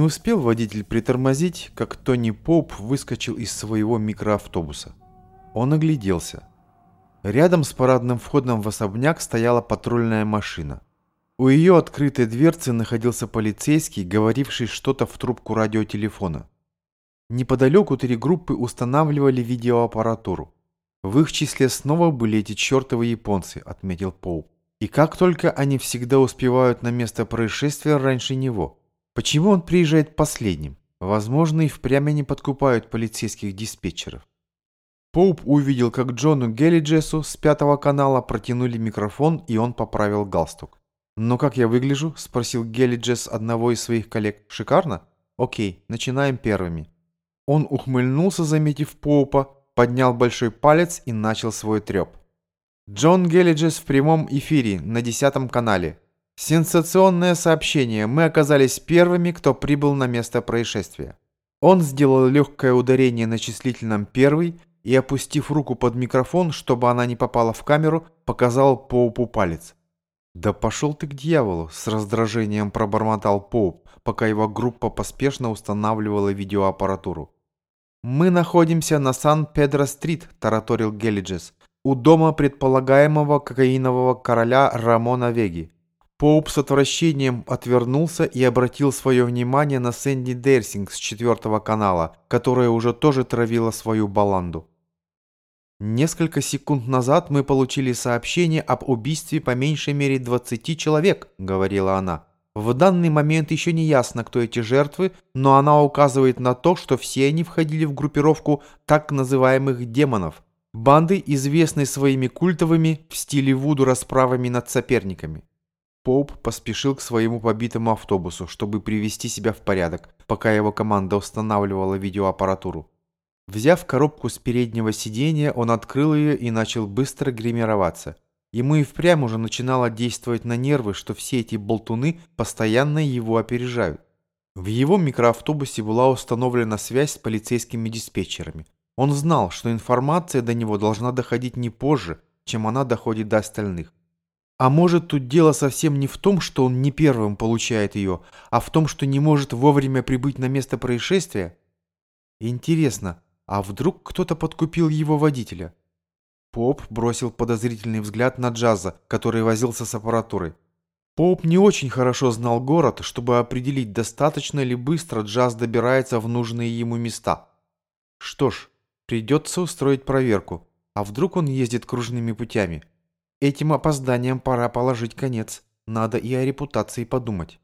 успел водитель притормозить, как Тони Поуп выскочил из своего микроавтобуса. Он огляделся. Рядом с парадным входом в особняк стояла патрульная машина. У ее открытой дверцы находился полицейский, говоривший что-то в трубку радиотелефона. Неподалеку три группы устанавливали видеоаппаратуру. В их числе снова были эти чертовы японцы, отметил Поуп. И как только они всегда успевают на место происшествия раньше него – Почему он приезжает последним? Возможно, и впрямь они подкупают полицейских диспетчеров. Поуп увидел, как Джону Геллиджесу с пятого канала протянули микрофон, и он поправил галстук. «Ну как я выгляжу?» – спросил Геллиджес одного из своих коллег. «Шикарно? Окей, начинаем первыми». Он ухмыльнулся, заметив Поупа, поднял большой палец и начал свой треп. Джон Геллиджес в прямом эфире на десятом канале. Сенсационное сообщение. Мы оказались первыми, кто прибыл на место происшествия. Он сделал легкое ударение на числительном «первый» и, опустив руку под микрофон, чтобы она не попала в камеру, показал Поупу палец. «Да пошел ты к дьяволу!» – с раздражением пробормотал Поуп, пока его группа поспешно устанавливала видеоаппаратуру. «Мы находимся на Сан-Педро-стрит», – тараторил Геллиджес, – «у дома предполагаемого кокаинового короля Рамона Веги. Поуп с отвращением отвернулся и обратил свое внимание на Сэнди Дерсинг с четвертого канала, которая уже тоже травила свою баланду. Несколько секунд назад мы получили сообщение об убийстве по меньшей мере 20 человек, говорила она. В данный момент еще не ясно, кто эти жертвы, но она указывает на то, что все они входили в группировку так называемых демонов, банды, известной своими культовыми в стиле вуду расправами над соперниками. Поуп поспешил к своему побитому автобусу, чтобы привести себя в порядок, пока его команда устанавливала видеоаппаратуру. Взяв коробку с переднего сиденья, он открыл ее и начал быстро гримироваться. Ему и впрямь уже начинало действовать на нервы, что все эти болтуны постоянно его опережают. В его микроавтобусе была установлена связь с полицейскими диспетчерами. Он знал, что информация до него должна доходить не позже, чем она доходит до остальных. А может, тут дело совсем не в том, что он не первым получает ее, а в том, что не может вовремя прибыть на место происшествия? Интересно, а вдруг кто-то подкупил его водителя? Поп бросил подозрительный взгляд на Джаза, который возился с аппаратурой. Поп не очень хорошо знал город, чтобы определить, достаточно ли быстро Джаз добирается в нужные ему места. Что ж, придется устроить проверку. А вдруг он ездит кружными путями? Этим опозданием пора положить конец. Надо и о репутации подумать.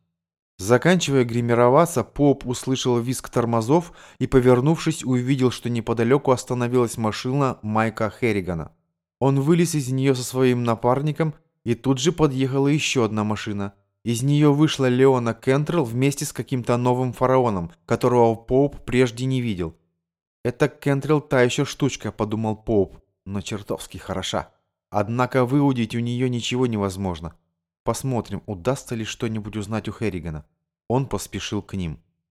Заканчивая гримироваться, Поп услышал визг тормозов и, повернувшись, увидел, что неподалеку остановилась машина Майка Херригана. Он вылез из нее со своим напарником, и тут же подъехала еще одна машина. Из нее вышла Леона Кентрелл вместе с каким-то новым фараоном, которого Поп прежде не видел. «Это Кентрелл та еще штучка», — подумал Поп, — «но чертовски хороша». Однако выудить у нее ничего невозможно. Посмотрим, удастся ли что-нибудь узнать у Херригана. Он поспешил к ним.